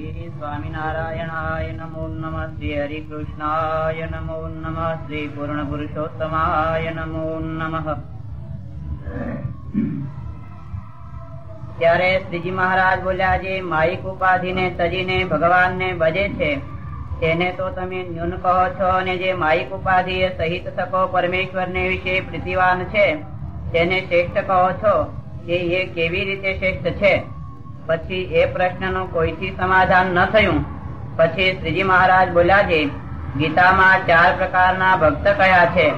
શ્રી સ્વામિનારાયણાય નમો નમઃ હરિકૃષ્ણાય નમો નમઃ શ્રી પૂર્ણ પુરુષોત્તમાય નમો નમઃ ત્યારે શ્રીજી મહારાજ બોલ્યા જે માઇક ઉપાધિને તજીને ભગવાનને ભજે છે. તેને તો તમે ન્યૂન કહો છો અને જે માઇક ઉપાધિ સહિત શકો પરમેશ્વરને વિશે પ્રીતિવાન છે, તેને શ્રેષ્ઠ કહો છો. એ કેવી રીતે શ્રેષ્ઠ છે? પછી એ પ્રશ્નનું કોઈથી સમાધાન ન થયું? પછી શ્રીજી મહારાજ બોલ્યા છે ગીતામાં ચાર પ્રકારના ભક્ત કયા છે?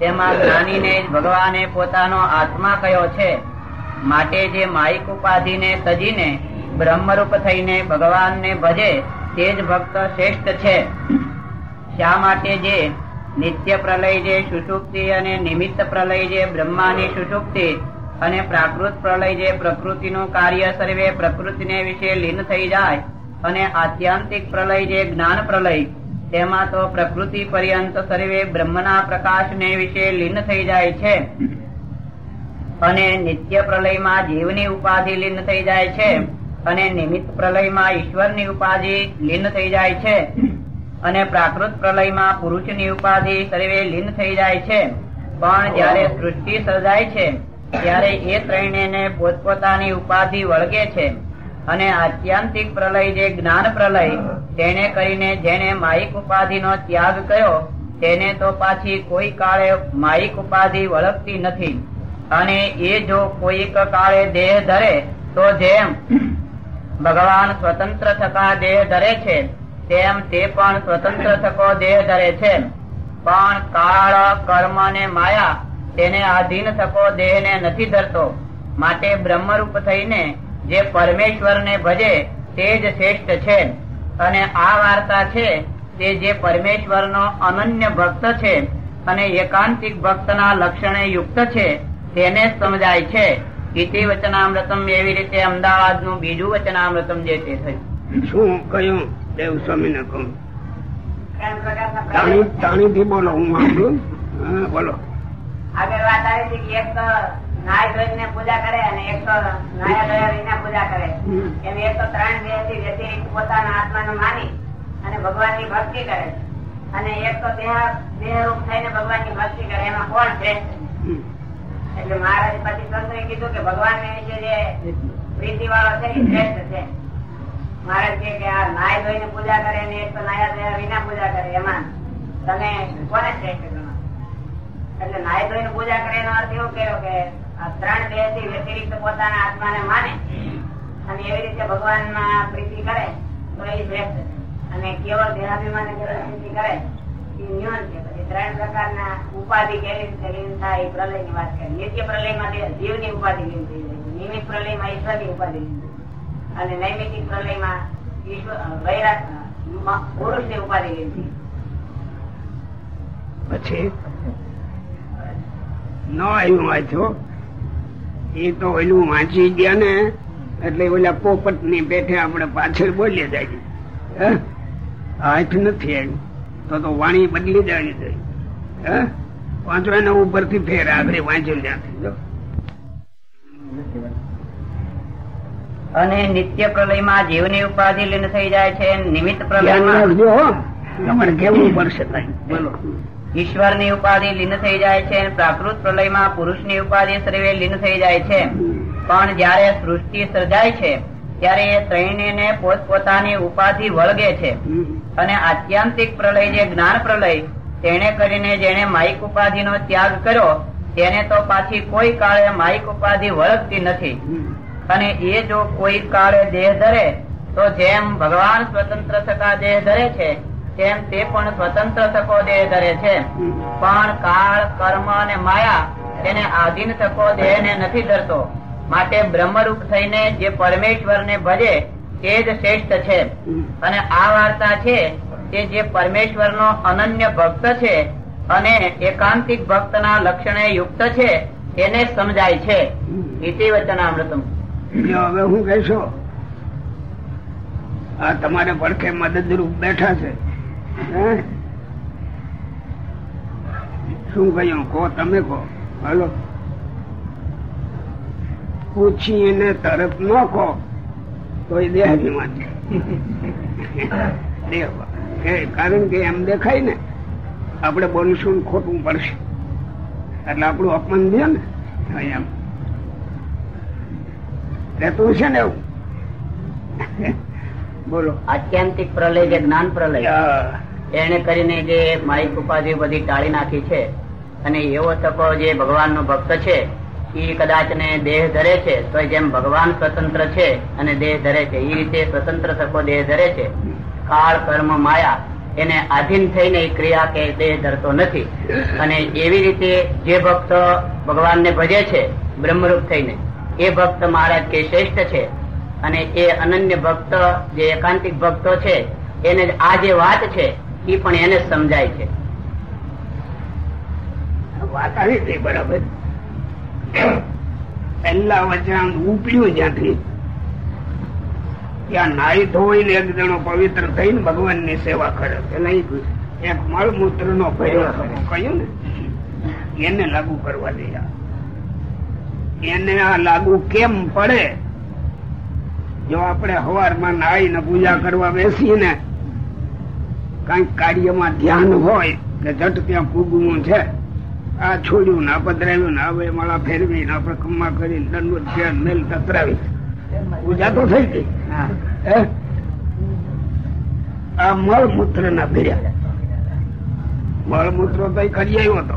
તેમાં જ્ઞાનીને જ ભગવાને પોતાનો આત્મા કયો છે? માટે જે માઇક ઉપાધિને તજીને બ્રહ્મરૂપ થઈને ભગવાનને ભજે તે જ ભક્ત શ્રેષ્ઠ છે. શા માટે જે નિત્ય પ્રલય જે સુષુપ્તિ અને નિમિત્ત પ્રલય જે બ્રહ્માની સુષુપ્તિ અને પ્રાકૃત પ્રલય જે પ્રકૃતિનું કાર્ય સર્વે પ્રકૃતિને વિશે લીન થઈ જાય અને આત્યંતિક પ્રલય જે જ્ઞાન પ્રલય, તેમાં તો પ્રકૃતિ પર્યંત સર્વે બ્રહ્મના પ્રકાશને વિશે લીન થઈ જાય છે. અને નિત્ય પ્રલયમાં જીવની ઉપાધિ લીન થઈ જાય છે અને નિમિત્ત પ્રલયમાં ઈશ્વરની ઉપાધિ લીન થઈ જાય છે. અને પ્રાકૃત પ્રલયમાં પુરુષની ઉપાધિ સર્વે લીન થઈ જાય છે. પણ જ્યારે સૃષ્ટિ સર્જાય છે ત્યારે એ ત્રણેયને પોતપોતાની ઉપાધિ વળગે છે અને આત્યંતિક પ્રલય જે જ્ઞાન પ્રલય, તેને કરીને જેને માઇક ઉપાધિનો ત્યાગ કર્યો, તેને તો પાછી કોઈ કાળે માઇક ઉપાધિ વળગતી નથી. અને એ જો કોઈક કાળે દેહ ધરે, તો જેમ ભગવાન સ્વતંત્ર થતા દેહ ધરે છે, તેમ તે પણ સ્વતંત્ર થકો દેહ ધરે છે. પણ કાળ કર્મ ને માયા તેને આધીન થકો દેહને નથી ધરતો. માટે બ્રહ્મરૂપ થઈને જે પરમેશ્વરને ભજે તે જ શ્રેષ્ઠ છે. અને આ વાર્તા છે તે જે પરમેશ્વરનો અનન્ય ભક્ત છે અને એકાંતિક ભક્તના લક્ષણે યુક્ત છે તેને સમજાય છે. ઇતિ વચનામૃતમ એવી રીતે અમદાવાદનું બીજું વચનામૃતમ જે તે થયું. શું કયું દેવ સ્વામી ને કહું તાણી તાણી થી બોલો હું બોલો. આગળ વાત આવી હતી કે એક તો નાય ધોઈને પૂજા કરે અને એક તો નાયા ધોયા વિના પૂજા કરે. એમ એક તો ત્રણ દેહથી વ્યતિરિક્ત પોતાના આત્માને માની અને ભગવાનની ભક્તિ કરે. અને એક તો દેહ દેહરૂપ થઈને ભગવાનની ભક્તિ કરે. એમાં કોણ શ્રેષ્ઠ? છે? એટલે મહારાજ પછી સંતોએ કીધું કે ભગવાન વિશે જે પ્રીતિ વાળો છે એ શ્રેષ્ઠ છે. મહારાજ કે આ નાય ધોઈને પૂજા કરે ને એક તો નાયા ધોયા વિના પૂજા કરે. એમાં તમે કોને શ્રેષ્ઠ એટલે નાય ધોઈને પૂજા કરે એનો અર્થ એવો કર્યો કે ત્રણ દેહથી વ્યતિરિક્ત પોતાના આત્માને માને અને એવી રીતે ભગવાનમાં પ્રીતિ કરે, તો એ શ્રેષ્ઠ છે. અને કેવળ દેહાભિમાન પ્રીતિ કરે, એ ન્યૂન છે. પછી ત્રણ પ્રકારના ઉપાધિ કેવી રીતે લીન થાય એ પ્રલયની વાત કરી. નિત્ય પ્રલયમાં જીવની ઉપાધિ લીન થઈ જાય છે. માં ઈશ્વરની ઉપાધિ લીન. અને નૈમિતિક પ્રલયમાં ઈશ્વર વૈરાગ પુરુષની ઉપાધિ લીન થઈ પછી? ન આવ્યું વાંચો એ તો ઓલું વાંચી ગયા ને એટલે ઓલા પોપટની પેઠે આપણે પાછળ બોલીએ જાય. હાથ નથી આવ્યું. તો તો વાણી બદલી જવી જોઈએ હે? વાંચો એને ઉપરથી ફેર આગળ વાંચ્યું ત્યાંથી જો. અને નિત્ય પ્રલયમાં જીવની ઉપાધિ લીન થઈ જાય છે નિમિત્ત પ્રલયમાં કેવું પડશે. બોલો. ઈશ્વરની ઉપાધિ લીન થઈ જાય છે પ્રાકૃત પ્રલયમાં પુરુષની ઉપાધિ સર્વે લીન થઈ જાય છે. પણ જયારે સૃષ્ટિ સર્જાય છે, ત્યારે એ ત્રણેયને પોતપોતાની ઉપાધિ વળગે છે. અને આત્યંતિક પ્રલય જે જ્ઞાન પ્રલય તેને કરીને જેને માઇક ઉપાધિનો ત્યાગ કર્યો, તેને તો પાછી કોઈ કાળે માઇક ઉપાધિ વળગતી નથી. અને એ જો કોઈ કાળે દેહ ધરે, તો જેમ ભગવાન સ્વતંત્ર થતા દેહ ધરે છે તેમ તે પણ સ્વતંત્ર થકો દેહ ધરે છે. પણ કાળ, કર્મ અને માયા તેને આધીન થકો દેહને નથી ધરતો. માટે બ્રહ્મરૂપ થઈને જે પરમેશ્વરને ભજે તે જ શ્રેષ્ઠ છે. અને આ વાર્તા છે કે જે પરમેશ્વરનો અનન્ય ભક્ત છે અને એકાંતિક ભક્તના લક્ષણે યુક્ત છે તેને સમજાય છે. ઇતિ વચનામૃતમ. હવે હું કહેશો, આ તમારે પડખે મદદરૂપ બેઠા છે? શું કહ્યું? કહો તમે કહો. હલો. પૂછી એને તરત ન કહો તો એ દેહાજી દેવા કારણ કે એમ દેખાય ને આપણે બોલશું ખોટું પડશે. એટલે આપણું અપમાન છે ને એમ. રહેતું છે ને એવું? બોલો. આત્યંતિક પ્રલય કે જ્ઞાન પ્રલય? એને કરીને જે માઇક ઉપાધિ બધી ટાળી નાખી છે અને એવો તકો જે ભગવાન નો ભક્ત છે, એ કદાચ ને દેહ ધરે છે તો જેમ ભગવાન સ્વતંત્ર છે અને દેહ ધરે છે, એ રીતે સ્વતંત્ર તકો દેહ ધરે છે. કાળ, કર્મ, માયા એને આધીન થઈને ક્રિયા કે દેહ ધરતો નથી. અને એવી રીતે જે ભક્ત ભગવાનને ભજે છે, બ્રહ્મરૂપ થઈને, એ ભક્ત મહારાજ કે શ્રેષ્ઠ છે. અને એ અનન્ય ભક્ત, જે એકાંતિક ભક્તો છે, એને આ જે વાત છે એ પણ એને સમજાય છે. વાત આવી ગઈ બરાબર. પહેલા વચ્ચે ઉપડ્યું જ્યાંથી, ત્યાં નાઈ ધોઈને એક જણો પવિત્ર થઈને ભગવાનની સેવા કરે ઈ એક મળમૂત્ર નો ભયો કહ્યું ને? એને લાગુ કરવા દે એને આ લાગુ કેમ પડે? જો આપણે હવારમાં નાઈને પૂજા કરવા બેસીએ ને કંઈક કાર્યમાં ધ્યાન હોય કે જટ ત્યાં પૂગવું છે. આ છોડ્યું ને આ પધરાવ્યું ને હવે માળા ફેરવી ને આપણે ખમ્મા કરી દંડ ધ્યાન મેલ કતરાવી પૂજા તો થઈ ગઈ. હે? આ મળમૂત્ર ના ભેર્યા મળમૂત્ર તો કરી આવ્યો હતો.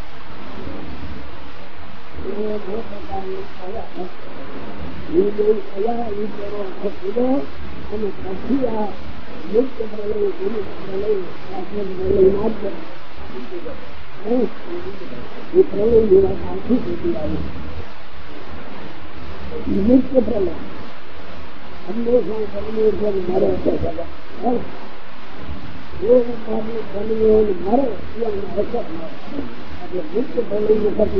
અને પછી આ મુક્ત પ્રલય ગુરુ પ્રલય શાસન પ્રલય માત્ર એ પ્રલય જેવા સાચી સ્થિતિ આવી મુક્ત પ્રલય મુક્ત પ્રલયનું પતિ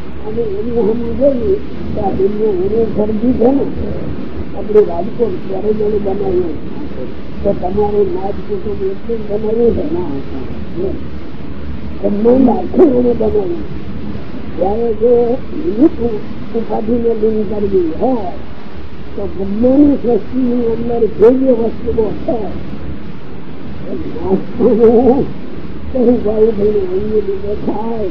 અને એની હમ જોઈએ કે આ દુનિયા એને સમજી છે ને, આપણે રાજકોટ ત્યારે જ એનું બનાવ્યું? તો તમારું નાજ કુટુંબ એટલું બનાવ્યું છે ના? બ્રહ્માંડ આખું એને બનાવ્યું. ત્યારે જો નિમિત્ત ઉપાધિને લીન કરવી હોય, તો બ્રહ્માની સૃષ્ટિની અંદર જે જે વસ્તુઓ છે એ નાસ્તાને કહું ભાઈ ભાઈ અન્ય લીધે થાય.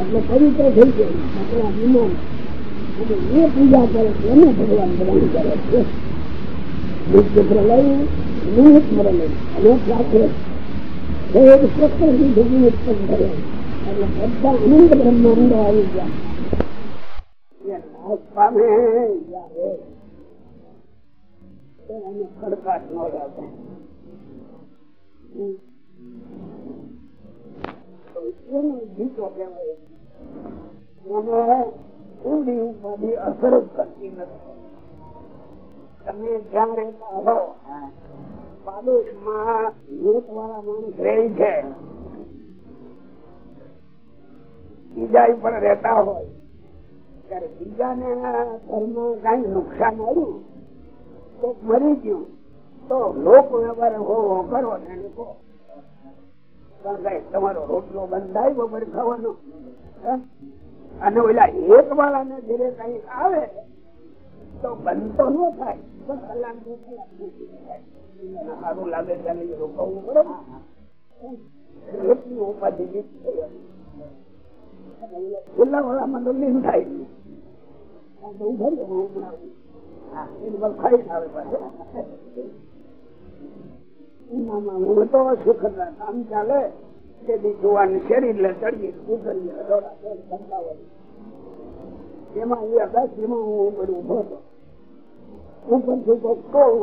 એટલે પવિત્ર થઈ ગયો આપણા વિમાન અને એ પૂજા કરે છે. એને ભગવાન ગ્રહણ કરે છે પ્રલય નિમિત્ત પ્રલય અને સાથે એક પ્રકૃતિ ભેગી ઉત્પન્ન કરે એટલે બધા આનંદ બ્રહ્માંડો આવી ગયા પામે ઉપાધિ અસર કરતી નથી તમે જ્યાં રહેતા હો પાડોશમાં નેત વાળા માણસ રહે છે. બીજા પણ રહેતા હોય. ત્યારે બીજાને ઘરમાં કઈ નુકસાન આવ્યું? તો મરી ગયું. તો લોક વ્યવહાર હો હો કરો ને લોકો તમારો રોટલો બંધાય બપોરે ખાવાનો? અને ઓલા એક વાળા ને ઘરે કઈ આવે, તો બંધ તો ન થાય. પણ કલાક. સારું લાગે ત્યારે એ રોકાવું એટલી ઉપાધિ છેલ્લા વાળામાં તો લીન તો ઊભા તો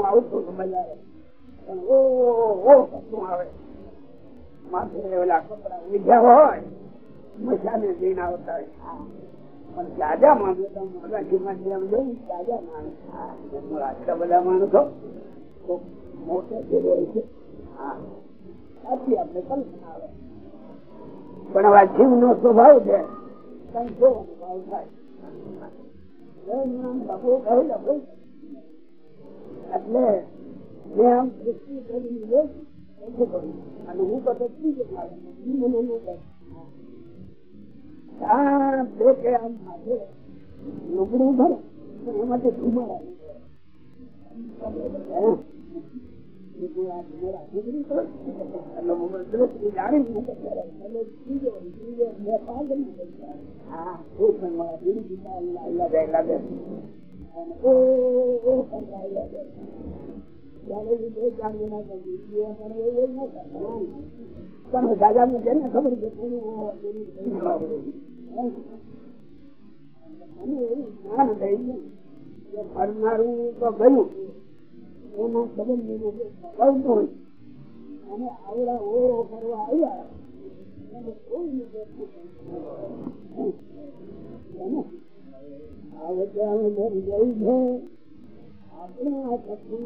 આવતો હતો ઓ ઓ આવે? માથે ઓલા કપડા વિધ્યા હોય પણ જાજા માણસો જેમ માણસ. છે. હા. પણ હવે જીવ નો સ્વભાવ છે ભાવ થાય. એટલે મેં આમ દ્રષ્ટિ કર્યું. અને હું તો ત્રીજો મારે મને ન કહે આ બે કે આમ માથે લુગડું ભરે પણ એમાંથી ધુમાડા નીકળે. દાદા ને જેને ખબર છે જ્ઞાન થઈ ગયું તો ગયું એમાં સંબંધ આવતું હોય અને આવડા ઓળો કરવા આવ્યા એને કોઈ નથી મરી ગઈ છે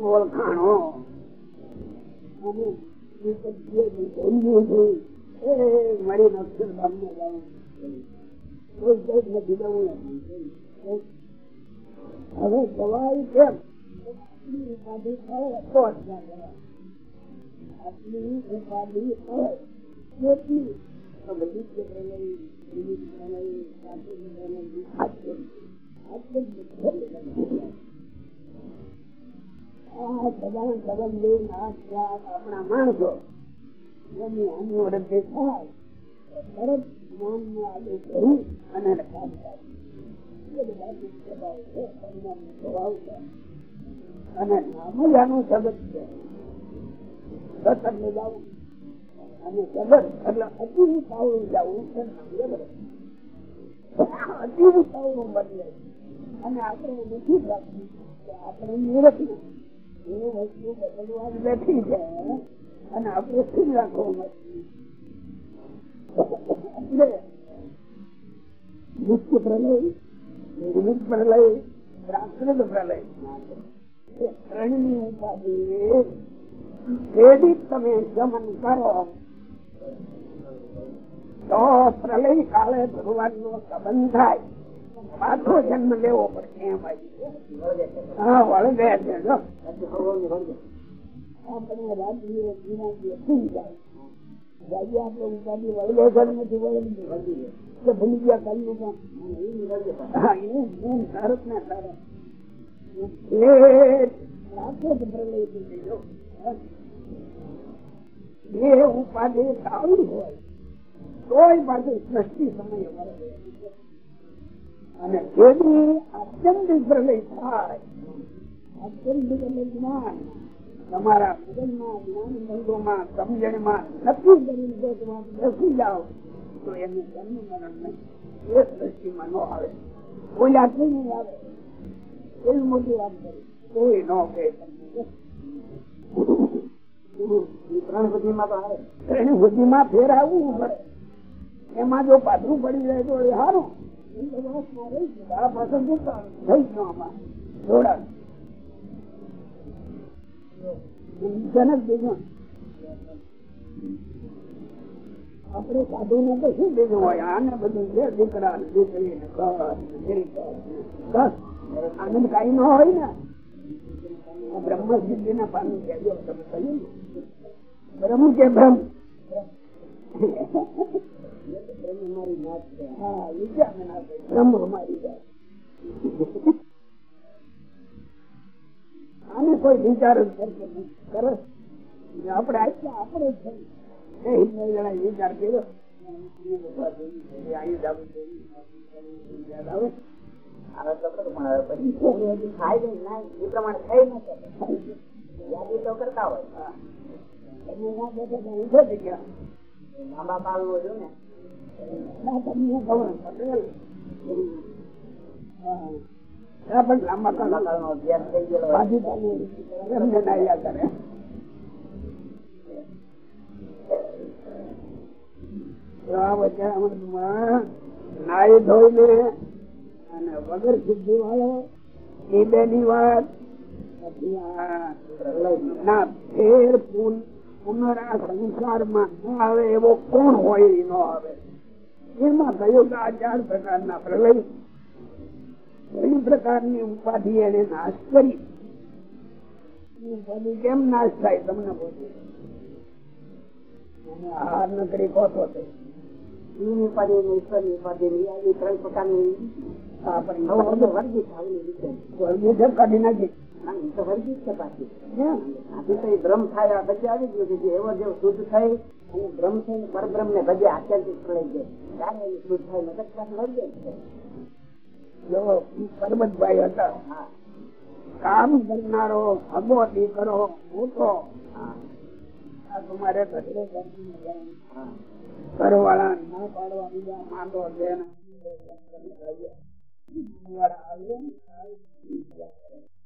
ઓળખાણો. અને એ મારી અક્ષરધામ ને જવું કોઈ કંઈક નથી જવું હવે જવાય કેમ ઉપાધિ ઉપાધિ હોય તો બધી જ પ્રલય સાચી પ્રલય આટલી આપણા માણસો એની આની ઓળખ થાય તરત જ્ઞાન ને આગળ કહ્યું અને કામ અને નામ જ આનું જગત છે સતત ને અને જગત એટલે અતિ સાવરું જવું છે અતિ સાવરું બદલે અને આપણે નથી પ્રાપ્ત આપણે નિરખી એ વસ્તુ પ્રલય પ્રલય પ્રાકૃત પ્રલય ઉપાધિ તમે ગમન કરો તો પ્રલય કાળે ભગવાન નો સંબંધ થાય. પાછો જન્મ લેવો પડશે એમ. હા વળગે છે જો આપણે થઈ આપણે ઉપાધિ વળગે વળગી ગયા કાલનું હા ભારત ને સારા. એ ઉપાધિ સારું હોય, તોય પાછું સમય અને જેની અત્યંત પ્રલય થાય. અત્યંત જ્ઞાન. તમારા મગજમાં જ્ઞાન બંધોમાં સમજણમાં નક્કી કરીને જો તમે બેસી જાઓ, તો એનું જન્મ મરણ નહીં એ દ્રષ્ટિમાં ન આવે. કોઈ આટલું નહીં આવે. એવી મોટી વાત કરી. કોઈ ન કહે. ત્રણ બુદ્ધિમાં તો આવે. ત્રણ બુદ્ધિમાં ફેરાવવું પડે. એમાં જો પાછું પડી જાય તો એ સારું આ પાછળ જતા થઈ ગયો આમાં જોડા જનક બીજું આપણે સાધુ ને? તો શું બીજું હોય આને બધું છે દીકરા દીકરી બસ આનંદ કઈ ન હોય ને બ્રહ્મ સિદ્ધિ ના પામી ગયા તમે કહ્યું બ્રહ્મ કે બ્રહ્મ? બ્રહ્મ અમારી જાય કોઈ વિચાર કરે આપણે આટલા આપણે જણા વિચાર કર્યો કરતા હોય મા બાપ ને પણ લાંબા કાળ અભ્યાસ થઈ ગયેલો હોય બાજુ ચાલુ એમને ના યાદ કરે તો આ વચનામૃતમાં નાઈ ધોઈને અને વગર સિદ્ધિ વાળો એ બે ની વાત ના ફેર પુન પુનરા સંસારમાં આવે એવો કોણ હોય એ ન આવે. એમાં કે આ ચાર પ્રકારના પ્રલય. ઘણી પ્રકારની ઉપાધિ એને નાશ કરી. ઉપાધિ કેમ નાશ થાય? તમને બોલું. આહાર ન કરી વર્ગી છે કાઢી નાખી. આવી ગયું એવો જેવો શુદ્ધ થઈ અને બ્રહ્મ થઈને પરબ્રહ્મ ને થાય નગર કાંઠ લડી જાય પરબતભાઈ હતા કામ કરનારો હગો દીકરો મોટો તમારે હા ઘરવાળા ના પાડવા બીજા ને,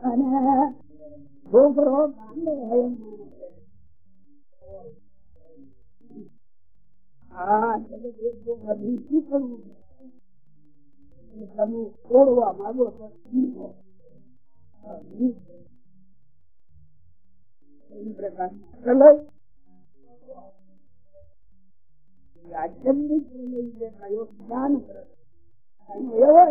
અને છોકરો ગાંડો હોય એમ માને છે. હા જગત એક છોકરા બી શું કરવું એ તમે તોડવા માંગો તો શીખો. હા, શીખો. એવી પ્રકારની પ્રલય આચંદિક પ્રલય જે કયો જ્ઞાન પ્રલય એનો એવો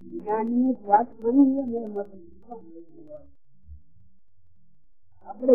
જ્ઞાનની વાત માની ને મત આપણે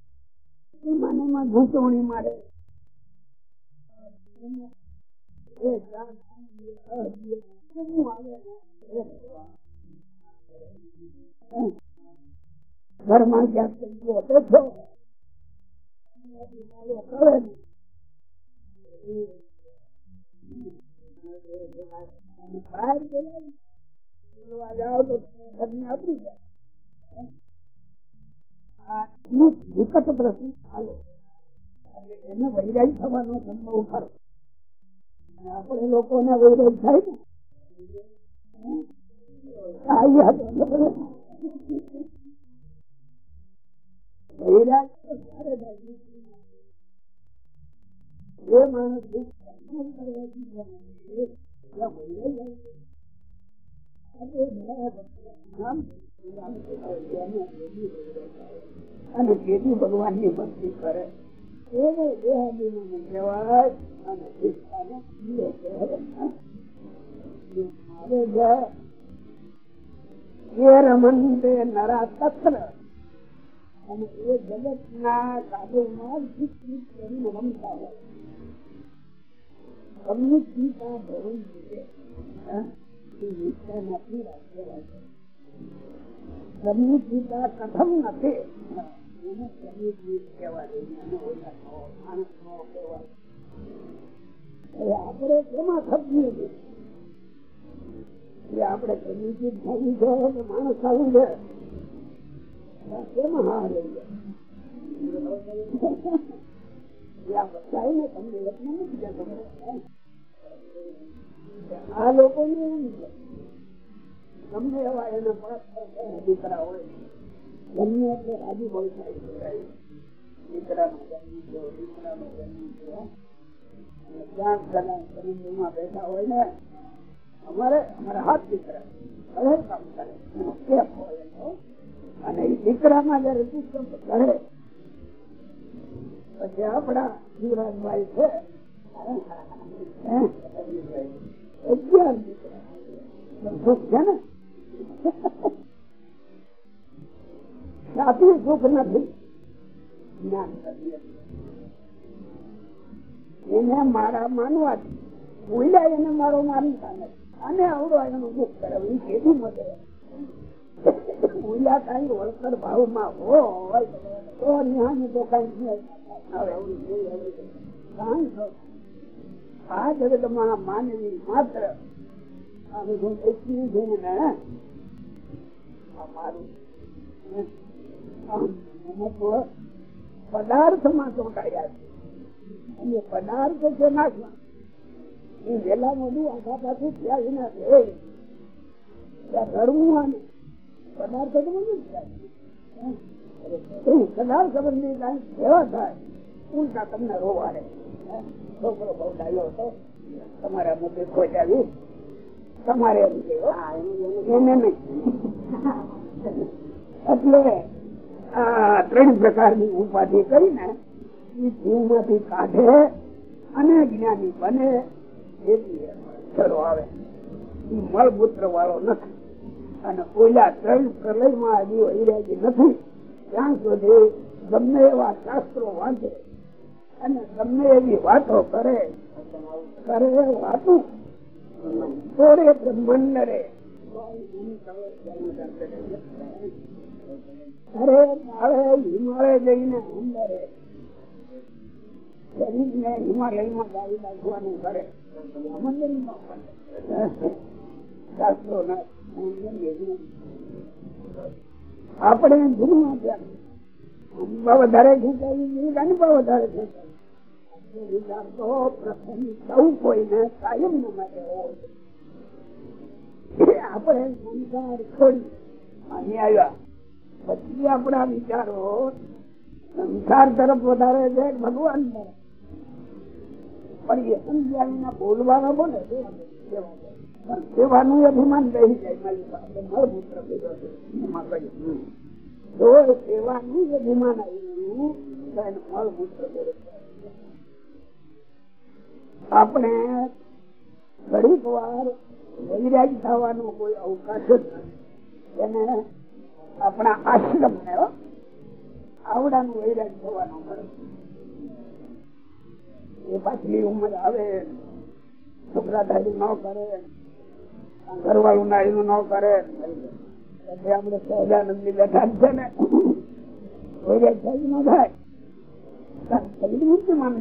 એમાં ને એમાં ઘૂંટવણી મારે એ જાત અહદીય શું આવે ને એ કરવા. ઘરમાં ક્યાંક ગયો બેઠો કરે ને અને બહાર બોલાવી બોલવા જાઓ તો ઘરની આપી જાય આ એક વિકટ પ્રશ્ન હાલો એને વૈરાગ થવાનો સંભવ ખરો આપણે લોકોને વૈરાગ થાય ને વૈરાગ અને તેથી ભગવાનની ભક્તિ કરે. એવો દેહાદીનો કહેવાય અને ઈચ્છાનો મારે ઘર એ રમંતે નરા તત્ર અને એ ચિંતા કથમ નથી હવે આપણે કેમાં સમજીએ છીએ આપણે ઘરની ગીત છે કે માણસ થવું છે કેમાં હા લઈ જાય તમને એટલું નથી આ લોકો ને એવું ગમે એવા એને દીકરા હોય, ગમે એટલે રાજી હોય થાય, દીકરાનો હોય ને, અમારે, અમારા હાથ દીકરા. કરે કામ કરે. અને એ દીકરામાં જયારે કરે, પછી આપણા યુવરાજભાઈ છે અગિયાર દીકરા. છે ને? સાથી સુખ નથી. એને મારા માનવાથી ભૂલ્યા એને મારો માનતા નથી. અને આવડો એનું દુઃખ કરે એ કેવી મદદ ભૂલ્યા કઈ વળતર ભાવમાં હોય, તો ન્યાની તો કઈ આ જગતમાં માનવી માત્ર. પદાર્થમાં ચોંટાયા છે. અને પદાર્થ છે નાખવા. એ વેલા મોડું આખા પાછું ત્યાં વિના આને પદાર્થ તો બધું પદાર્થ સંબંધી કઈ કેવા થાય? ઉલટા તમને રોવાડે. છોકરો બહુ ડાયો હતો. તમારા મુદ્દે ખોટ આવી. તમારે એમ એને નહીં એટલે આ ત્રણ પ્રકારની ઉપાધિ કરીને એ જીવમાંથી કાઢે અને જ્ઞાની બને એથી અક્ષરો આવે. એ મળમૂત્ર વાળો નથી. અને ઓલા ત્રણ પ્રલયમાં આવી વૈરાગી નથી. ત્યાં સુધી ગમે એવા શાસ્ત્રો વાંચે અને ગમે એવી વાતો કરે કરે વાતું. તોરે બ્રહ્માંડ રે હિમાલય જઈને અંદર શરીર ને હિમાલયમાં ગાડી નાખવાનું કરે. શાસ્ત્રો આપણે જૂનું આપ્યા વધારે અનુભવ વધારે ખેંચાવી વિચાર તો પ્રથમ સૌ કોઈને કાયમ માટે હોય. આપણે સંસાર છોડી અહીં આવ્યા. પછી આપણા વિચારો સંસાર તરફ વધારે છે ભગવાન તરફ પણ એ સમજાવીને બોલવાના બોલે અભિમાન રહી જાય આપણે ઘડીક વાર વૈરાગ થવાનો કોઈ અવકાશ જ એને આપણા આશ્રમ ને આવડાનું વૈરાગ થવાનો મળે એ પાછલી ઉંમર આવે, છોકરા દાદી ન કરે, ઘરવાળું નાયું ન કરે. પછી આપડે સહજાનંદની બેઠા છે ને. વૈરાગ થાય ન થાય. માન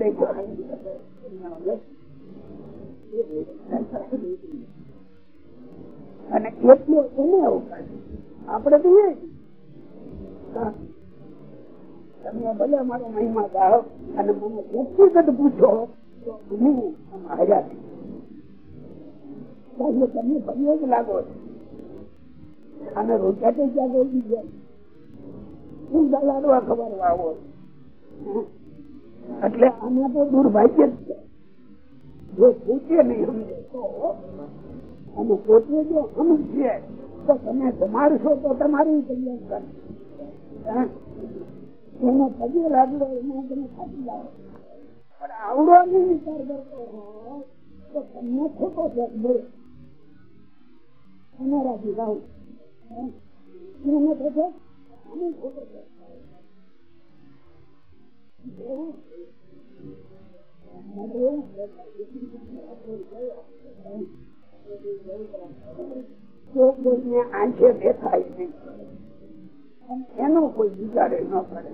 અને કેટલો એને અવકાશ આપડે તો તમે ભલે મારો મહિમા ગાળો અને મને વ્યક્તિગત પૂછો તો હું હાર્યા તમને ભલે જ લાગો અને રોજા તો ક્યાં ગઈ ગયા હું લાડવા ખબર આવો એટલે આના તો દુર્ભાગ્ય જ છે. જો પૂછે નહીં સમજે તો અને પોતે જો સમજે તો તમે જમાડશો તો તમારી કલ્યાણ કરે એનો પગે લાગલો એમાં તમે ખાતી લાવો પણ આવડો નહીં વિચાર કરતો હોય, તો તમને ખોટો છે અમારાથી ગાઉં એને છે અમે ખોટો આંખે દેખાય એનો કોઈ વિચારે ન કરે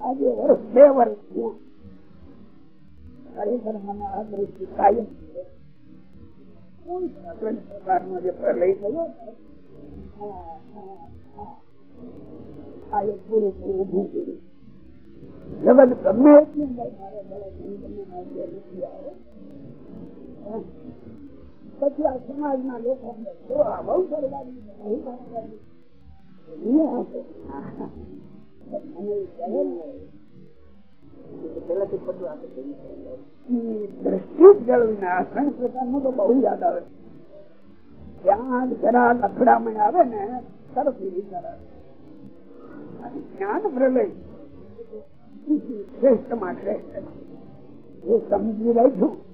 આજે પ્રલય થયો? આ એક જગત ગમે એટલું પછી આ સમાજ ના લોકો બહુ સરકારી આવે ને આવે જ્ઞાન પ્રલય શ્રેષ્ઠમાં શ્રેષ્ઠ એ સમજી છું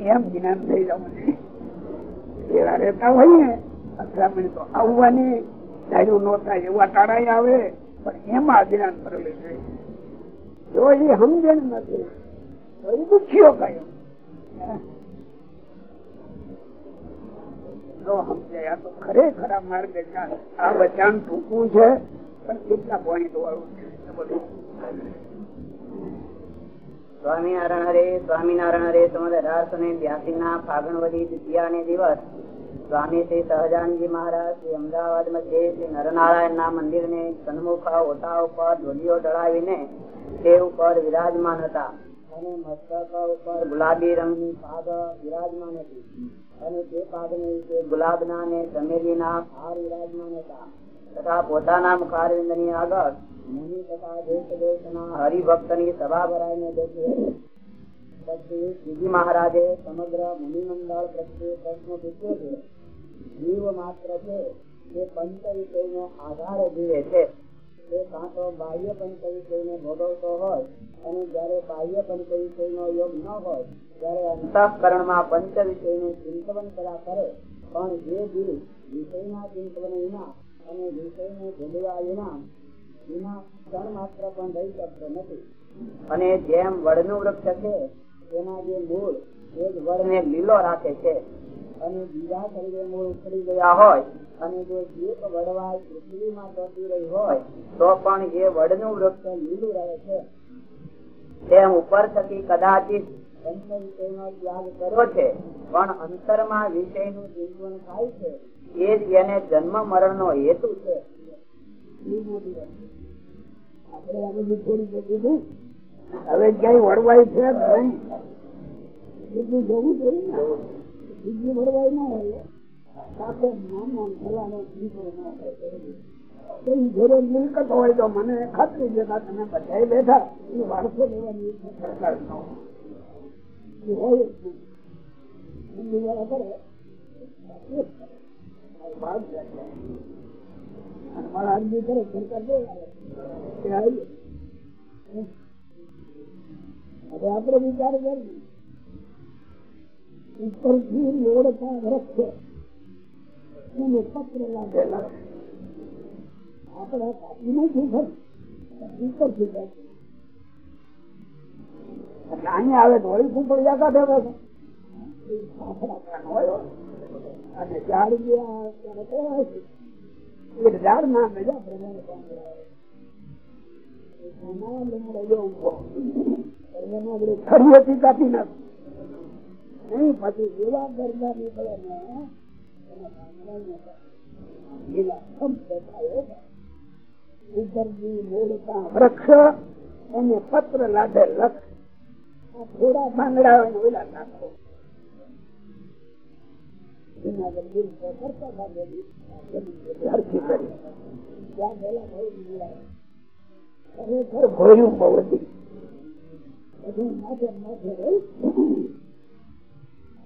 એમ જ્ઞાન થઈ જવું એવા રહેતા હોય અથડામણ તો આવવાની ધાર્યું ન થાય એવા ટાળાઈ આવે પણ એમાં જ્ઞાન કરેલું છે જો એ સમજણ નથી તો એ દુખ્યો કયો તો ખરેખર આ માર્ગ આ વચાન ટૂંકું છે, પણ કેટલા પોઈન્ટ વાળું છે સ્વામિનારાયણ હરે સ્વામિનારાયણ હરે સમજ અઢારસો ને બ્યાસી ના ફાગણવદી દ્વિતીયા ને દિવસ. સ્વામી શ્રી સહજાનજી મહારાજ, શ્રી અમદાવાદ મધ્યે શ્રી નરનારાયણ ના મંદિર ને સન્મુખ ઓટા ઉપર ધોલીઓ ડળાવીને તે ઉપર વિરાજમાન હતા. અને મસ્તક ઉપર ગુલાબી રંગની પાગ વિરાજમાન હતી. અને તે પાગ તે ગુલાબના ને ચમેલીના હાર વિરાજમાન હતા. તથા પોતાના મુખારવિંદની આગળ મુનિ તથા દેશ દેશના હરિભક્તની સભા ભરાઈને બેઠી પછી શ્રીજી મહારાજે સમગ્ર મુનિમંડળ પ્રત્યે પ્રશ્ન પૂછ્યો છે. જીવ માત્ર છે, તે પંચ વિષયનો આધારે જીવે છે. તે કાં તો બાહ્ય પંચવિષયને ભોગવતો હોય અને જ્યારે બાહ્ય પંચવિષયનો યોગ ન હોય, ત્યારે અંતઃકરણમાં પંચ વિષયનું ચિંતવન કર્યા કરે. પણ જે જીવ વિષયના ચિંતવન વિના અને વિષયને ભોગવ્યા વિના વિના ક્ષણ માત્ર પણ રહી શકતો નથી. અને જેમ વડનું વૃક્ષ છે, તેના જે મૂળ એ જ વડને લીલો રાખે છે. અને બીજા શરીરે મૂળ ઉખડી ગયા હોય અને જો જીપ વડવાય પૃથ્વીમાં ટકી રહી હોય, તો પણ એ વડનું વૃક્ષ લીલું રહે છે. તેમ ઉપર થકી કદાચિત ત્યાગ કર્યો છે, પણ અંતરમાં વિષયનું ચિંતન થાય છે. એ જ એને જન્મ મરણ નો હેતુ છે. હવે ક્યાંય વળવાય છે બીજું ભરવાય ના હોય. સાથે નાનો ફલાનો બીજો ના ઘરે મિલકત હોય તો મને ખાતરી છે તમે બધા બેઠા. એ વારસો લેવાની સરકાર કરે. સરકાર હવે આપડે વિચાર કરીએ. ઉપરથી લોડતા વૃક્ષ એને પત્ર લાગેલા આપડે કાપી નથી ખરી ઉપરથી એટલે અહીંયા આવે ધોળી ફૂંપડી જતા દેવા અને ઝાડ ગયા ત્યારે કહેવાય છે એ ઝાડ ના બીજા પ્રમાણે હતી કાપી નાખ. નહીં પછી એવા દરગાહ નીકળે મૂળતા વૃક્ષ એને પત્ર લાદે થોડા પાંગડા હોય ને ઓલા ખરેખર ભોયું બહુ હતી. બધું માથે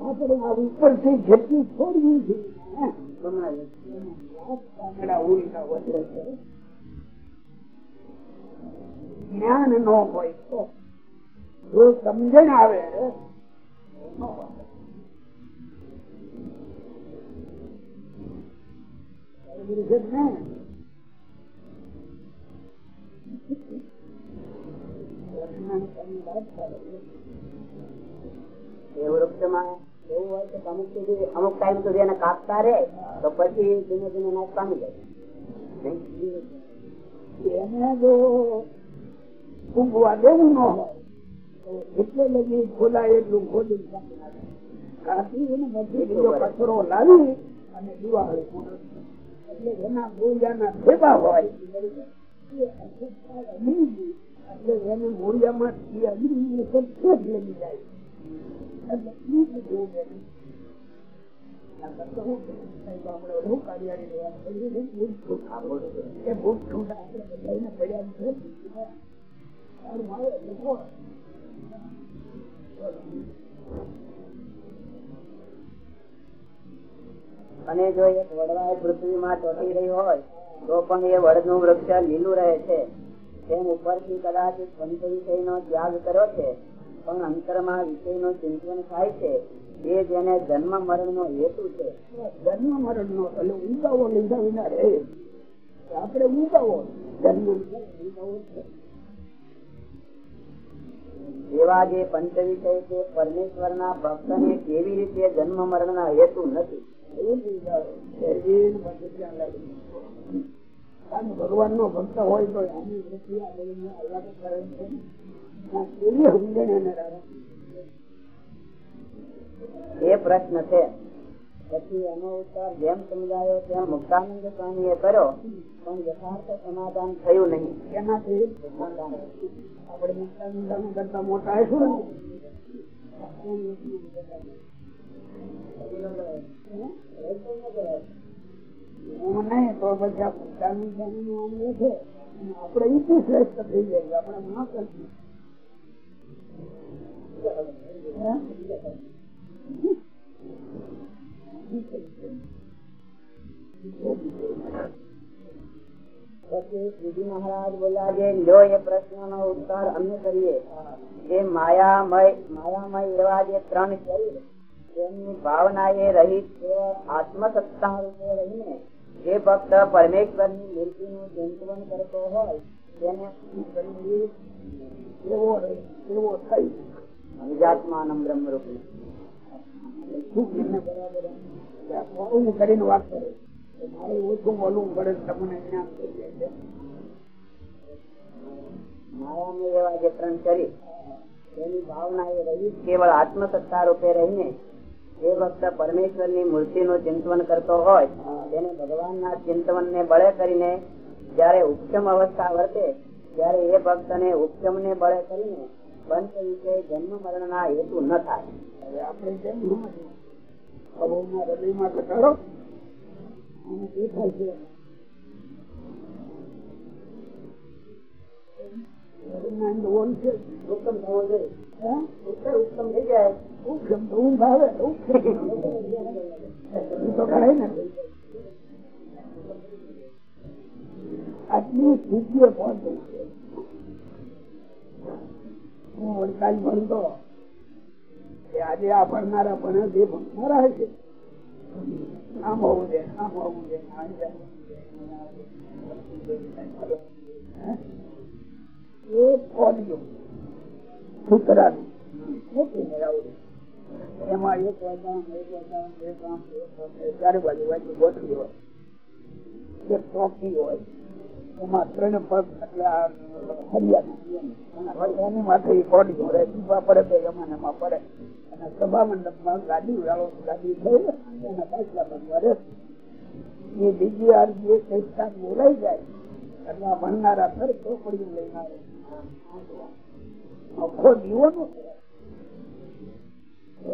આપણે આ ઉપરથી જેટલી છોડવું છે જ્ઞાન ન હોય તો, જો સમજણ આવે એ વૃક્ષમાં એવું હોય કે અમુક સુધી અમુક ટાઈમ સુધી એને કાપતા રહે તો પછી ધીમે ધીમે નાશ પામી જાય. એને જો ફૂંકવા દેવું ન હોય એટલે લગી ખોલાય એટલું ખોલી કાપી એને મધ્ય બીજો કચરો લાવી અને દિવાળી એટલે એના ગોળિયાના ભેગા હોય. એટલે એને ગોળિયામાં લગી જાય. અને જો એક વડવા પૃથ્વીમાં ચોટી રહી હોય, તો પણ એ વડનું વૃક્ષ લીલું રહે છે. તેમ ઉપરથી કદાચ પંચ વિષયનો ત્યાગ કર્યો છે. પણ અંતરમાં વિષયનું ચિંતન થાય છે. એ જેને જન્મ મરણ નો હેતુ છે. જન્મ મરણ નો એટલે ઊંચાવો લીધા વિના રહે. આપડે ઊંચાવો જન્મ એવા જે પંચ વિષય છે પરમેશ્વર ના ભક્ત ને કેવી રીતે જન્મ મરણ ના હેતુ નથી? ભગવાન નો ભક્ત હોય તો એની એ પ્રશ્ન છે. પછી એનો ઉત્તર જેમ સમજાયો તેમ મુક્તાનંદ સ્વામી એ કર્યો, પણ યથાર્થ સમાધાન થયું નહીં. એનાથી મુક્તાનંદ કરતા મોટા નહીં તો પછી આ મુક્તાનંદ સ્વામી નું આમ લખે આપણે ઈથી શ્રેષ્ઠ થઈ જાય આપણે ના પછી મહારાજ બોલ્યા છે લો એ પ્રશ્ન નો ઉત્તર અમે કરીએ. જે માયામય માયામય એવા જે ત્રણ શરીર. તેમની ભાવના એ રહી આત્મસત્તા રૂપે રહીને. જે ભક્ત પરમેશ્વરની મૂર્તિ નું ચિંતન કરતો હોય તેને ભાવના એ રહી કેવળ આત્મસત્તા રૂપે રહીને જે ભક્ત પરમેશ્વરની મૂર્તિ નું ચિંતન કરતો હોય, તેને ભગવાન ના ચિંતન ને બળે કરીને જયારે ઉપચમ અવસ્થા વર્તે, ત્યારે એ ભક્ત ને ઉપચમ ને બળે કરીને પંચ વિશે જન્મ મરણ ના હેતુ ન થાય. આપણે કેમ હૃદયમાં ઘટાડો અને દેખાય છે. છે, ઉત્તમ થવો જોઈએ. ઉત્તમ થઈ જાય. ઉપશમ ઊંઘ આવે ઉપશમ તો કરાય ને આટલી સ્થિતિએ પહોંચે છે. હું વડતાલ ભણતો. આજે આ ભણનારા ભણે તે ભણનારા હશે. આમ હોવું છે, આમ હોવું છે આમ હોવું છે. એ પહોંચ્યો સૂતરાનું મોટી મેળાવડી એમાં એક વાદામ એક એક એક બાજુ વાંચી હોય. એક ચોકી હોય. એમાં ત્રણ પગ માથે પડે તો એમાં પડે. અને સભા મંડપમાં ગાડી ગાડી એ બીજી વાર જે બોલાઈ જાય. એટલે ભણનારા ફર ચોપડીઓ લઈને આવે. આખો દીવો નો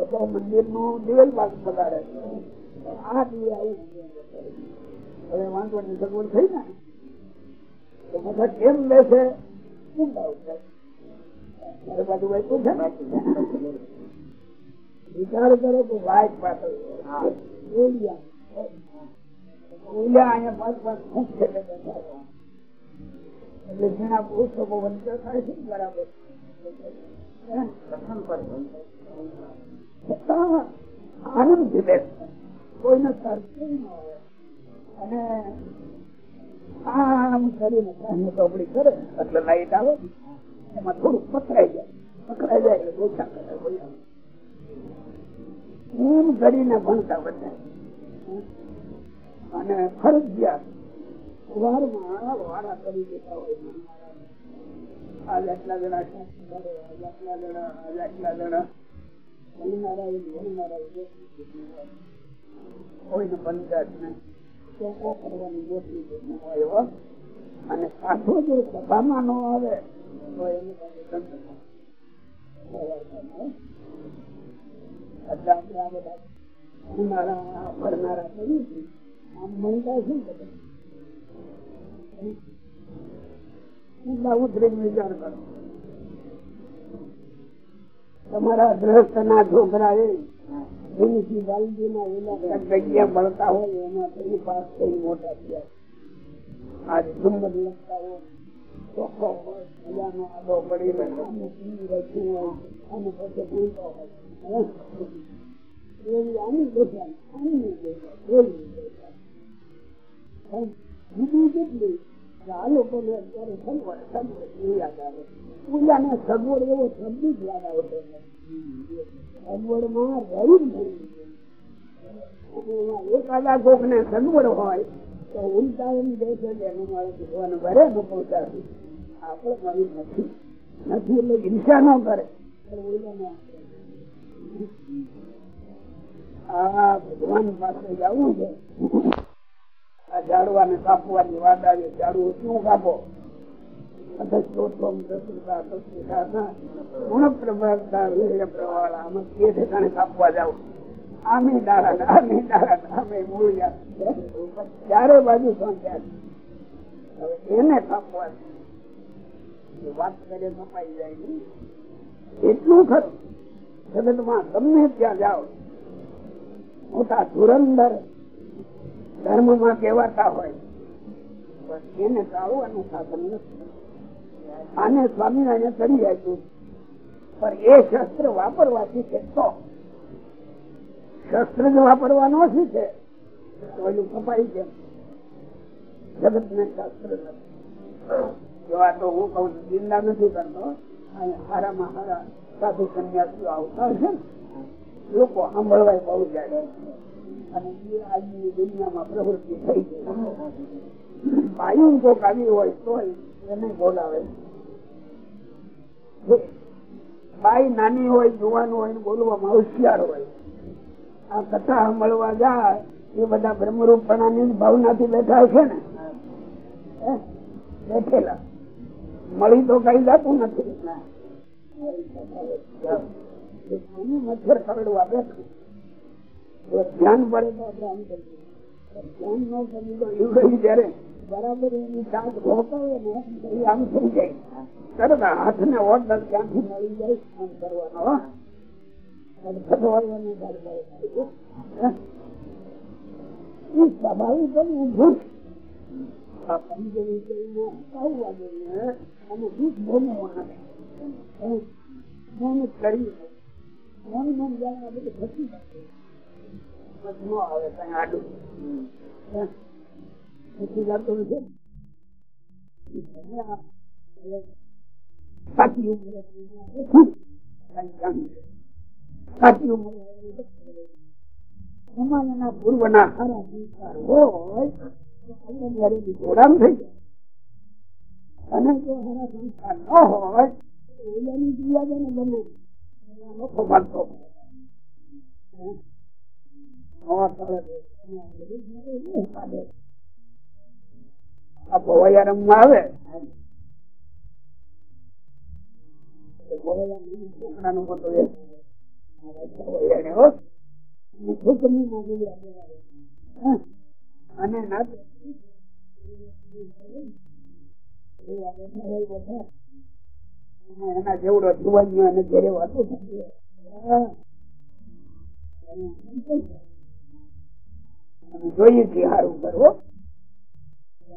તો મંદિરનું દિવેલ બાગ બગાડે આ દીવે આવું હવે વાંધો ની સગવડ થઈ ને તો બધા કેમ બેસે ઊંડા ઉતરે. મારે બાજુ ભાઈ વિચાર કરો કે વાઇટ આનંદ જીવે કોઈને તરતું ન હોય. અને આમ કરીને કાની ચોપડી કરે, એટલે લાઈટ આવે, એમાં થોડું પકડાઈ જાય. પકડાઈ જાય એટલે ઓછા કરે. એમ કરીને ભણતા બધા અને ફરજિયાત વારમાં વારા કરી દેતા હોય આટલા જણા આટલા જણા, આજ આટલા કોઈને પંચાયત ને અને સાથો જો સભામાં ન આવે, તો એની પાસે આપણે આ બધા કરે ઉતરીને વિચાર કરો. તમારા ગ્રસ્ત ના છોકરા એ મ્યુનિસિપાલિટી ના એના જગ્યા મળતા હોય એના થઈ પાસ થઈ મોટા થયા. આજે ઝુમ્મત લગતા હોય, ચોખ્ખો હોય, મજાનો આડો પડી અને હોય, અને પછી પૂરતો કેટલી? આ લોકોને અત્યારે સગવડ સગવડ યાદ આવે પૂજાને સગવડ એવો શબ્દ જ યાદ આવતો સગવડ માં રહ્યું જ એકાદા કોક ને સગવડ હોય, તો ઉલટા એમ દે એનું મારે ભગવાન ભરે નથી. એટલે હિંસા ન કરે. આ ભગવાન પાસે જવું છે. આ ઝાડવા ને કાપવાની વાત આવી. ઝાડવું શું કાપો? ચારે બાજુ એને કાપવા વાત કરે કપાઈ જાય એટલું ખરું જગતમાં તમને ત્યાં જાઓ મોટા ધુરંદર ધર્મમાં કહેવાતા હોય. એને ટાળવાનું સાધન નથી. આને સ્વામિનારાયણ કરી આપ્યું. પણ એ શસ્ત્ર વાપરવાથી છે તો. શસ્ત્ર જ વાપરવાનો શું છે? કપાઈ છે જગત ને શાસ્ત્ર જોવા તો હું કઉ નિંદા નથી કરતો. હારામાં હારા સાધુ સંન્યાસીઓ આવતા હશે લોકો સાંભળવા બહુ જાય અને એ આજની દુનિયામાં પ્રવૃત્તિ થઈ ગઈ. પાયું કોક આવી હોય તો એને બોલાવે. બાઈ નાની હોય જુવાન હોય બોલવામાં હોશિયાર હોય. આ કથા સાંભળવા જાય, એ બધા બ્રહ્મરૂપણા ની ભાવનાથી બેઠા છે ને? બેઠેલા. મળી તો કઈ જતું નથી. મચ્છર કરડવા બેઠું. ધ્યાન પડે તો આપણે આમ કરીએ. ધ્યાન ન કરી તો એવું જયારે બરાબર એની ચાંદ ભોકાવે ને આમ થઈ જાય. તરત હાથ ને ઓર્ડર ક્યાંથી મળી જાય આમ કરવાનો સ્વાભાવિક ઉભું આ પંચવિષયમાં આવવા જોઈએ અને દુઃખ ભોગવવા મહેનત કરી મન મન જાય બધું ખસી શકે આવે કઈ આડું. સાચી ઉંમર સાચી સારા સંસ્કાર હોય જોડાણ થઈ જાય અને જો સારા સંસ્કાર ન હોય ઓલાની ને બને નફો માનતો નવા કાળે આ ભવાયા માં આવે છોકરી ના અને ના એના જેવડો જુવાન અને ઘરે વાતો જોઈએ છીએ સારું કરવો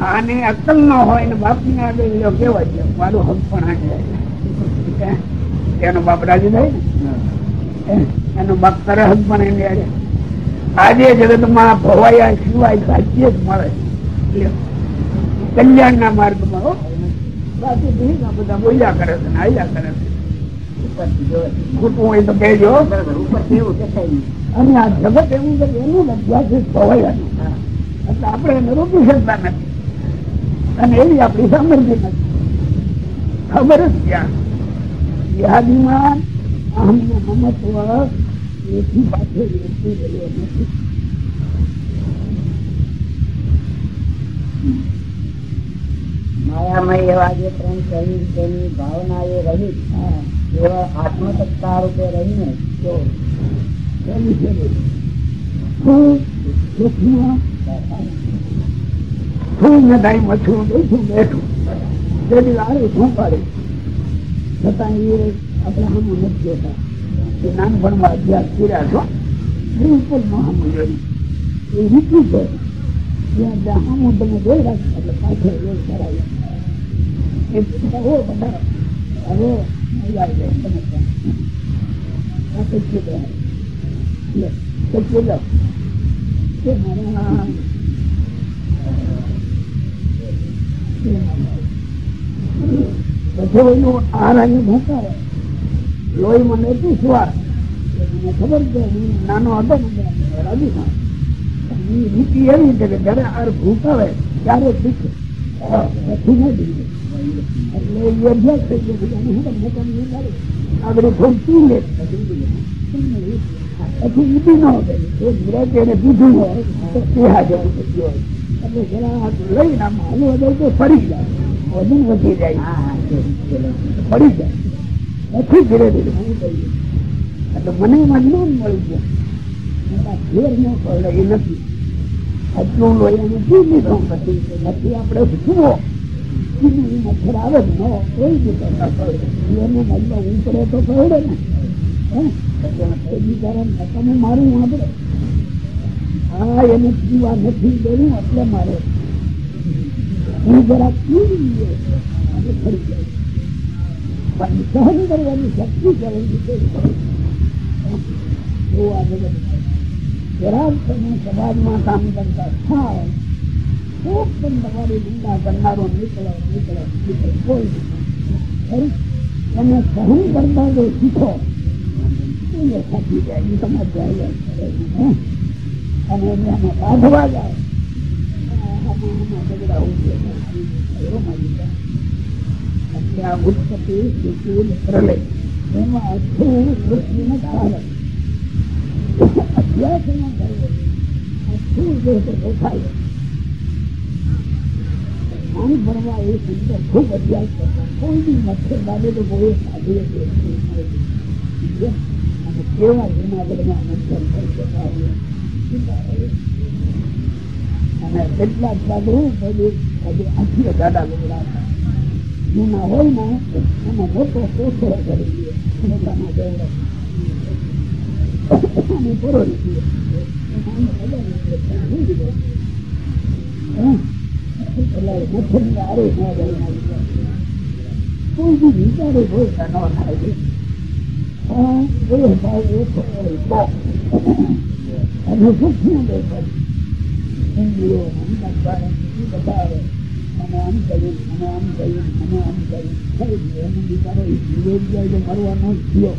આને અક્કલ ન હોય ને બાપની આગળ કેવાય છે મારું હક પણ આગે એનો બાપ રાજી થાય ને? એનો બાપ કરે હક પણ એને આજે જગતમાં ભવાયા સિવાય સાચી જ મળે. લ્યો. કલ્યાણ ના માર્ગમાં બધા બોલ્યા કરે છે આવ્યા કરે છે. ખોટું હોય તો કહેજો. અને આ જગત એવું છે એનું લગ્યા ભવાયાનું એટલે આપણે એને રોકી શકતા નથી. અને એવી આપણી સામર્થ્ય નથી. ખબર જ ક્યાં? યાદીમાં અહમનું મમત્વ માયામય એવા જે ત્રણ શરીર તેની ભાવના એ રહી. એવા આત્મસત્તા તો છે. ને ટાઈમ બેઠું બેઠું. જેથી કરે છતાં એ આપણે હમ નથી જોતા એ નાનપણમાં અભ્યાસ કર્યા છો, બિલકુલ ન હમ જોયું એ રીતું છે જ્યાં જ્યાં હમ તમે જોઈ રાખો એટલે પાછળ જોઈ કરાય એ હો, બધા હવે મજા આવી જાય. તમે ત્યાં કે મારા પછી આ આરાય ભૂકાય. લોહી મને સ્વાદ મને ખબર છે, હું નાનો હતો ને, રાજી નીતિ એવી છે કે જયારે આર આવે, ત્યારે શીખે નહીં દીધે એટલે એ અભ્યાસ આગળ થોડું લે? પછી ઈડી ન હોય. એ બ્રેક એને પીધું હોય જેવું થઈ એટલે જરા લઈને આમ તો ફરી જાય. વજન વધી જાય. ફરી જાય. પછી ધીરે ધીરે હું કહી એટલે મને એમાં જ્ઞાન મળી ગયા. ઘેર ન પડે, એ નથી. આટલું લોહીને પી લીધું? પછી નથી આપણે સુવો મચ્છર આવે જ ન કોઈ રીતે એને મતલબ ઉપડે તો પડે ને. બિચારા તમે મારું વાંધો હા, એને પીવા નથી દેવું એટલે મારે. હું જરા પી સહન કરવાની શક્તિ કરવી એવું આ જગત તમે સમાજમાં કામ કરતા થાય તો પણ તમારી નિંદા કરનારો નીકળો નીકળો કોઈ એને સહન કરતા જો શીખો એ જાય એ તમારે અને એને આમાં બાંધવા જાય આમાં ઝઘડા જાય એટલે આ ઉત્પત્તિ સ્થિતિ પ્રલય. એમાં અઠું વૃત્તિને કારણે અભ્યાસ એમાં કરવો અઠું જે દેખાય ભરવા એ સુંદર તો બહુ સાધી કેવા જુનાગઢમાં મચ્છર થઈ અને કેટલાક સાધુ બધું હજી આખી દાદા લુગડા જૂના હોય ને એમાં મોટો કોથળો કરી દે મોટાના જેવડો અને પરોરી દે કોઈ બી વિચારે ભૂલતા ન થાય છે એ ભાવ ઓછો હોય તો અને સૂક્ષ્મ દેખાય ઇન્દ્રિયો બતાવે આમ કર્યું મને આમ કર્યું મને આમ કર્યું ગયું એનું બિચારો જીવે જાય તો મરવાનો થયો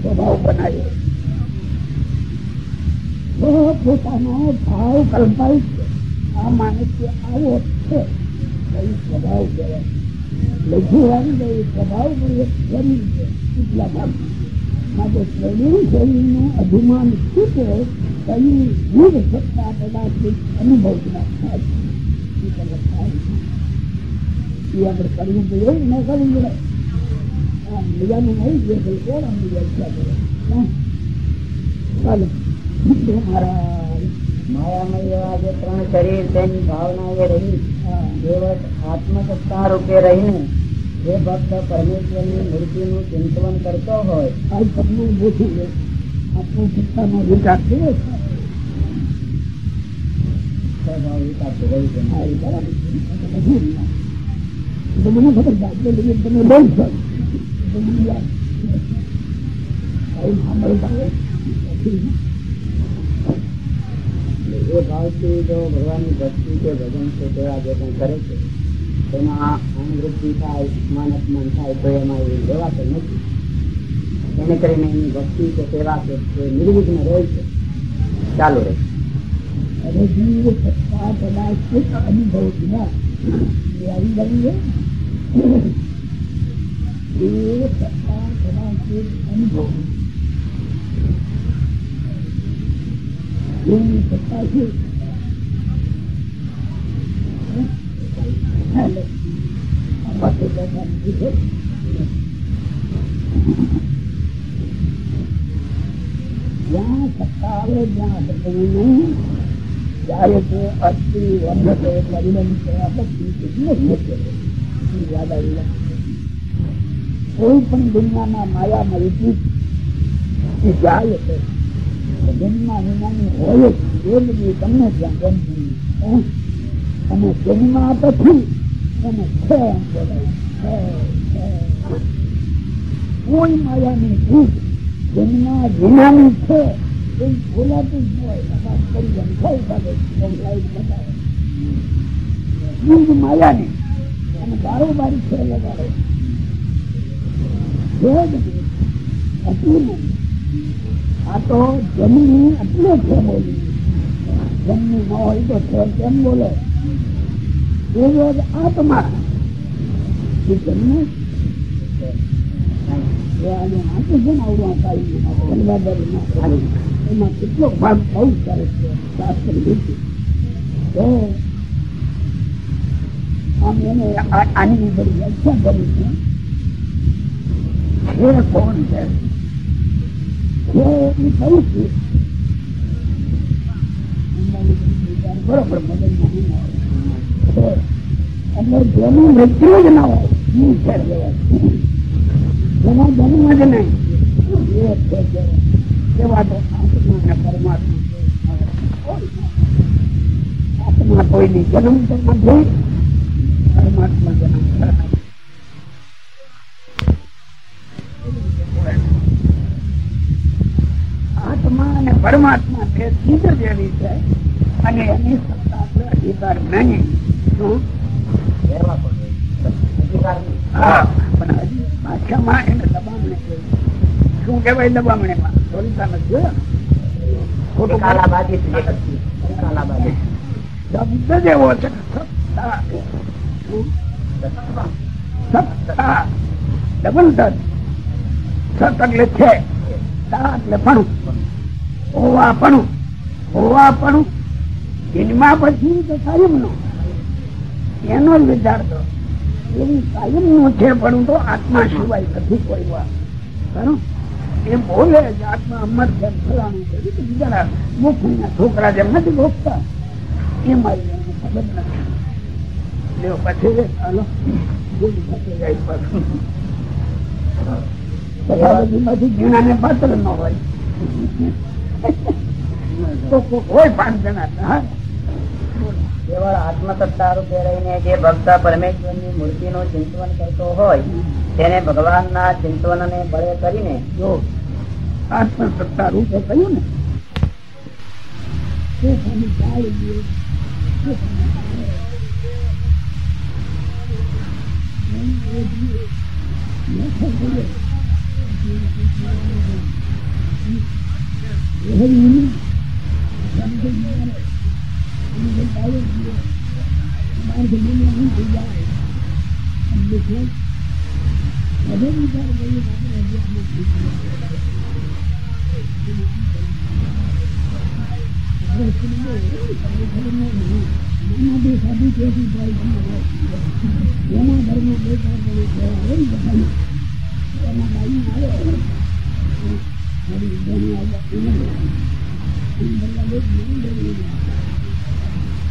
સ્વભાવ આવ્યો પોતાનો ભાવ કલ્પાય છે. આ માણસ આવો છે એ સ્વભાવ લઘુ આવી ગયો સ્વભાવ શરીર છે, એટલા ભાગ માટે શરીર શરીરનું અભિમાન છૂટે કઈ વિધ સત્તા પદાર્થ અનુભવ ના થાય એ આપણે કરવું જોઈએ ન કરવું જોઈએ બીજાનું નહીં જે ભાઈ કોણ આમ બીજા ઈચ્છા કરે ચાલો મારા માયામય એવા જે ત્રણ શરીર તેની ભાવના એ રહી કેવળ આત્મસત્તા રૂપે રહીને જે ભક્ત પરમેશ્વરની મૂર્તિનું ચિંતન કરતો હોય આ તમને પૂછું છે. આપણું કેવો છે વિકાસ ભાવથી જો ભગવાનની ભક્તિ કે ભજન છે તે જે પણ કરે છે. તેમાં અનુવૃત્તિ થાય માન અપમાન થાય તો એમાં એ લેવાતો નથી. એને કરીને એની ભક્તિ કે સેવા કે નિર્વિઘ્ન રહે છે, ચાલુ રહે. અને જીવ સત્તા પદાર્થ અનુભવ જ્યાં સત્તા આવે ત્યાં અટકવું નહીં જ્યારે તે અતિ વધતે કોઈ પણ દુનિયાના માયામાં વિપરીત જાય છે જન્મમાં વિનાની હોય જ, એ બધી તમને ત્યાં ગમતી? અને જન્મા પછી એને છે બોલાય. કોઈ માયાની ભૂખ જેમના વિનાની છે એ બોલાતું જ હોય તપાસ કરી એમ થઈ શકે બીજ માયાની અને બારોબારી છે લગાડે. આ તો જમીન એટલે છે બોલી જમીન ન હોય તો કેમ બોલે એવો જ આત્મા. એમાં કેટલો ભાગ બહુ સરસ છે. શાસ્ત્ર આમ એને આની બધી વ્યાખ્યા કરી છે. છે કોણ છે? છે એ છે બરોબર મગજમાં પરમાત્મા આત્મા અને પરમાત્મા તે છે અને એની સત્તા અધિકાર નહીં. શું? પણ પણ એને દબામણે દબામણીમાં બોલતા નથી. ખોટું વ્યક્તિ. કાલાબાધિત. શબ્દ જ એવો છે સત્તા ડબલ તત સત એટલે છે. તા એટલે પણ હોવાપણું હોવાપણું જન્મા પછી તો કાયમ નો એનો જ વિચારતો એવું કાયમનું છે પણ તો આત્મા સિવાય નથી કોઈ વાત એ બોલે આત્મા અમર છે, ફલાણું છે. તો બિચારા છોકરા જેમ નથી ગોખતા એ મારી ખબર નથી. પછી હાલો. બોલી જાય માંથી પાત્ર ન હોય. હોય પાંચ જણા કેવળ આત્મસત્તા રૂપે રહીને જે ભક્ત પરમેશ્વરની મૂર્તિનું ચિંતન કરતો હોય, તેને ભગવાનના ચિંતવનને બળે કરીને જો આત્મસત્તા રૂપે કહ્યું ને બહાર જમીને હું થઈ જાય બધે વિચાર કરીએ એમાં સાધુ કેસી થાય એના ઘરનો બેકાર પડે છે એમ બધાને એના બાઈ આવે મારી બહેન આવે એને બધા બહુ મળી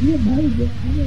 ये भाई जो अरे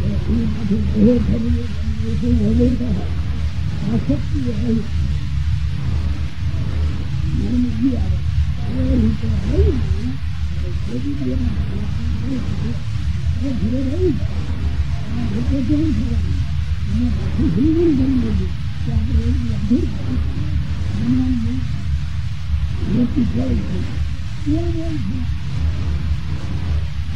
Yeah, yeah, yeah.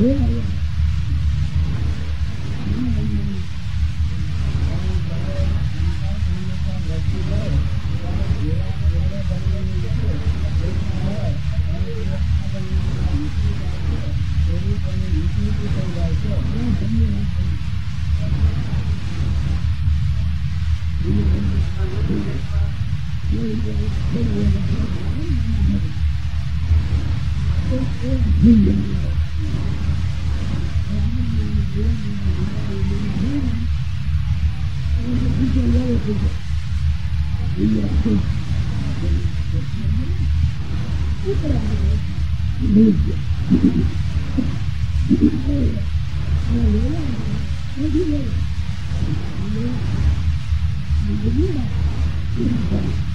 Yeah. તે સ્વામી